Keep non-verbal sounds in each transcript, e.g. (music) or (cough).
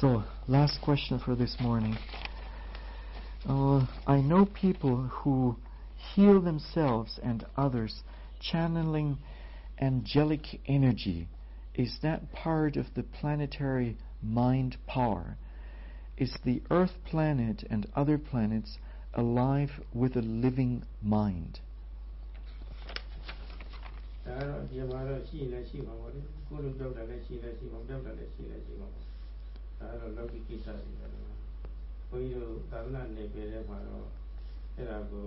So, last question for this morning. Uh, I know people who heal themselves and others, channeling angelic energy. Is that part of the planetary mind power? Is the Earth planet and other planets alive with a living mind? ဒါကတော့ဒီမှာတော့ရှိနေရှိမှာပေါ့လေကိုယ်လိုပြောက်တာလည်းရှိနေရှိမှာပြောက်တာလည်းရှိနေရှိမှာဒါကတော့လောကီကိစ္စတွေပဲလို့ဘုန်းကြီးတို့သာသနာ့နယ်ပယ်ထဲမှာတော့အဲ့ဒါကို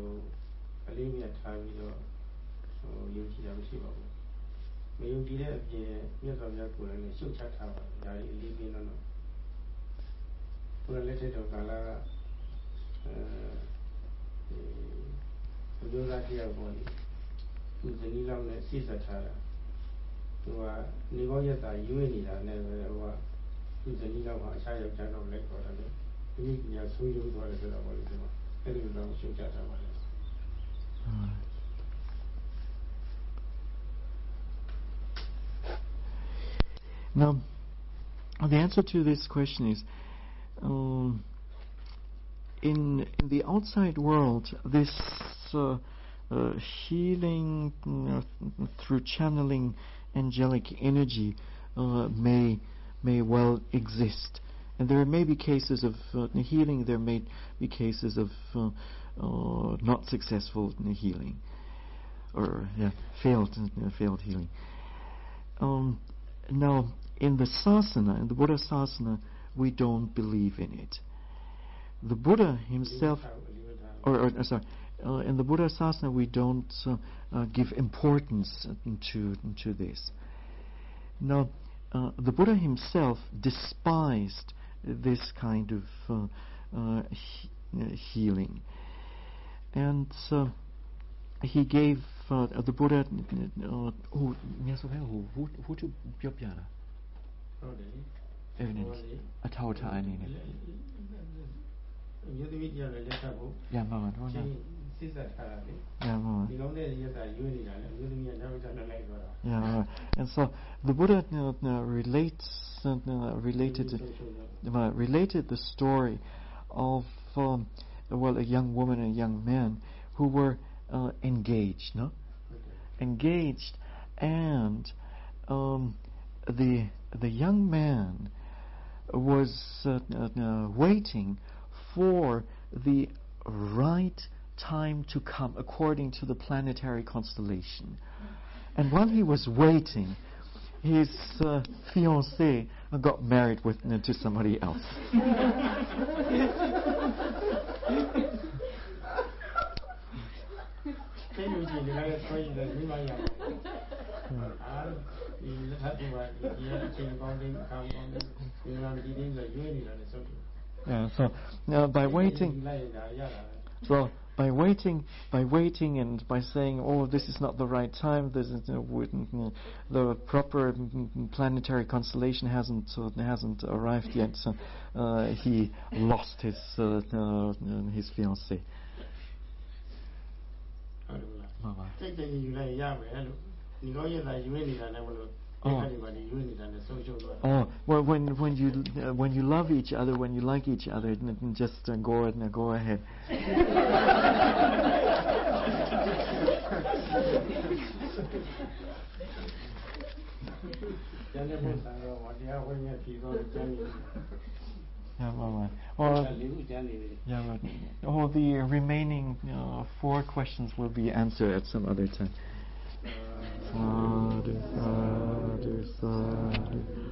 အလေးမြတ်ထားပြီးတော့ဟိုယုံကြည်တာမရှိပါဘူးမယုံကြည်တဲ့အပြင်မြတ်စွာဘုရားကိုယ်တိုင်လည်းရှုတ်ချထားပါတယ်ဒါကြီးအလေးပေးတော့တော့ကိုယ်လက်ထက်တော်ကာလကအဲဒီဘုရားတရားပေါ်လေသူဇနီးလောင်းနဲ့စိတ်ဆက်ထားတာသူကနေကောင်းရက်တာရွေးနေတာနဲ့ပဲဟိုက သူဇနီးလောင်းကအရှားယောက်ျားတော့လိုက်ခေါ်တယ်လေဒီကညာဆိုးရုံးသွားတယ်ဆိုတော့ဘာလို့ဒီမှာအဲ့ဒီလိုတော့ရှုပ်ကြတာပါလေ Now, the answer to this question is um, in, in the outside world, this uh, uh, healing uh, through channeling angelic energy uh, may may well exist. And there may be cases of uh, healing, there may be cases of uh, not successful healing or yeah, failed failed healing. Um, now, in the sasana, in the Buddha sasana, we don't believe in it. The Buddha himself, or, or sorry, uh, in the Buddha sasana, we don't uh, uh, give importance to to this. Now, uh, the Buddha himself despised this kind of uh, uh, he- healing, and he gave the Buddha. Uh, who, ဟုတ်တယ် evidence အထောက်အထားအနေနဲ့ မြေသမီးတရားလ ည်းလက်ထပ်ဖို့ ရမှာပါတော့ ရှ နော် င်းစစ်ဆက်ထားတာလေ ရမှာပါ ဒီကောင်းတဲ့ရက်တာရွေးနေတာလေမြေသမီးကနောက်ကျတော့လိုက်သွားတာ Yeah, and so the Buddha uh, uh, relates uh, uh, related uh, related the story of um, well a young woman and a young man who were uh, engaged, no, engaged, and um, the the young man was uh, uh, waiting for the right time to come according to the planetary constellation. And while he was waiting, his uh, fiancée got married with, uh, to somebody else. (laughs) Yeah, so uh, by waiting, so by waiting, by waiting, and by saying, "Oh, this is not the right time. This is, uh, wouldn't, uh, the proper mm, planetary constellation hasn't uh, hasn't arrived yet." So uh, he lost his uh, uh, his fiancée. ဟုတ်တယ်မလားစိတ်တည်းယူလိုက်ရမယ်လို့ဒီကောရက်တာယူနေတာလည်းမလို့ Oh. oh, well, when when you uh, when you love each other, when you like each other, just uh, go ahead, go ahead. (laughs) yeah, well, well, yeah, all the remaining uh, four questions will be answered at some other time. Uh, other side.